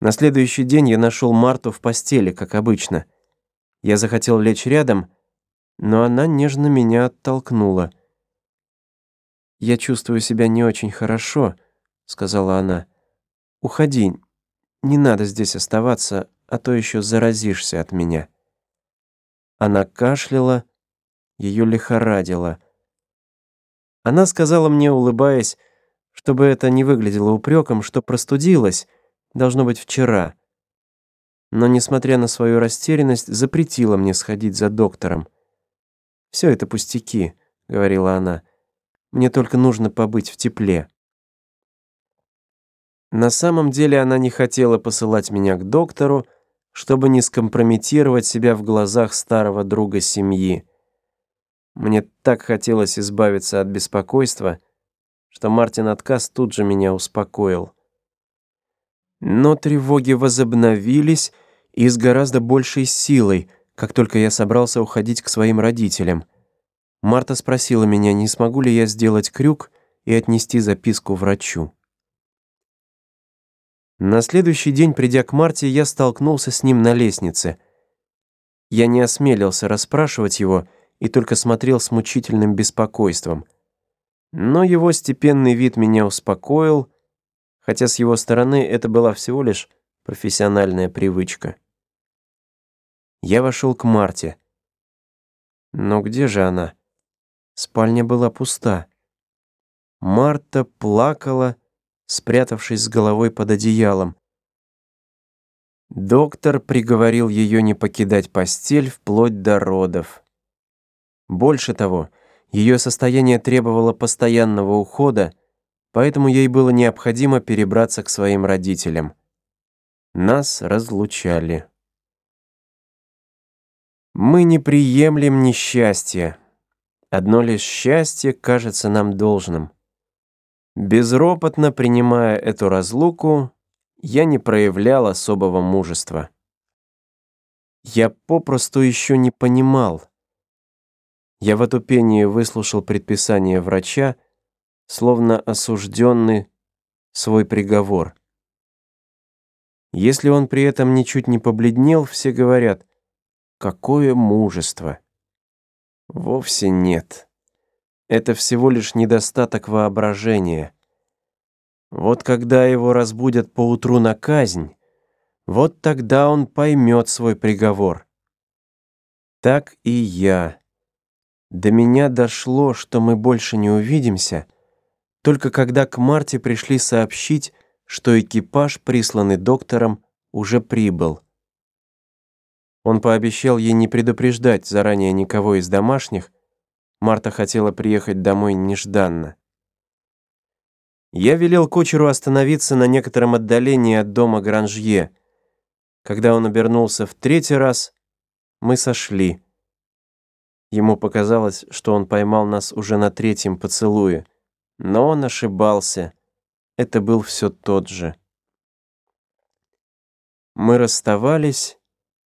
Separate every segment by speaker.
Speaker 1: На следующий день я нашел Марту в постели, как обычно. Я захотел лечь рядом, но она нежно меня оттолкнула. «Я чувствую себя не очень хорошо», — сказала она. «Уходи, не надо здесь оставаться, а то еще заразишься от меня». Она кашляла, ее лихорадило. Она сказала мне, улыбаясь, чтобы это не выглядело упреком, что простудилась, должно быть вчера. Но, несмотря на свою растерянность, запретила мне сходить за доктором. «Все это пустяки», — говорила она. «Мне только нужно побыть в тепле». На самом деле она не хотела посылать меня к доктору, чтобы не скомпрометировать себя в глазах старого друга семьи. Мне так хотелось избавиться от беспокойства, что Мартин Отказ тут же меня успокоил. Но тревоги возобновились и с гораздо большей силой, как только я собрался уходить к своим родителям. Марта спросила меня, не смогу ли я сделать крюк и отнести записку врачу. На следующий день, придя к Марте, я столкнулся с ним на лестнице. Я не осмелился расспрашивать его и только смотрел с мучительным беспокойством. Но его степенный вид меня успокоил, хотя с его стороны это была всего лишь профессиональная привычка. Я вошел к Марте. Но где же она? Спальня была пуста. Марта плакала, спрятавшись с головой под одеялом. Доктор приговорил ее не покидать постель вплоть до родов. Больше того, ее состояние требовало постоянного ухода, поэтому ей было необходимо перебраться к своим родителям. Нас разлучали. Мы не приемлем несчастья. Одно лишь счастье кажется нам должным. Безропотно принимая эту разлуку, я не проявлял особого мужества. Я попросту еще не понимал. Я в отупении выслушал предписание врача, словно осужденный, свой приговор. Если он при этом ничуть не побледнел, все говорят, какое мужество. Вовсе нет. Это всего лишь недостаток воображения. Вот когда его разбудят поутру на казнь, вот тогда он поймет свой приговор. Так и я. До меня дошло, что мы больше не увидимся — только когда к Марте пришли сообщить, что экипаж, присланный доктором, уже прибыл. Он пообещал ей не предупреждать заранее никого из домашних. Марта хотела приехать домой нежданно. Я велел кочеру остановиться на некотором отдалении от дома Гранжье. Когда он обернулся в третий раз, мы сошли. Ему показалось, что он поймал нас уже на третьем поцелуе. Но он ошибался. Это был все тот же. Мы расставались,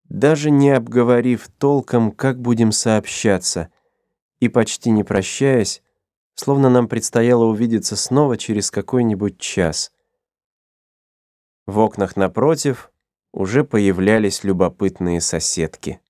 Speaker 1: даже не обговорив толком, как будем сообщаться, и почти не прощаясь, словно нам предстояло увидеться снова через какой-нибудь час. В окнах напротив уже появлялись любопытные соседки.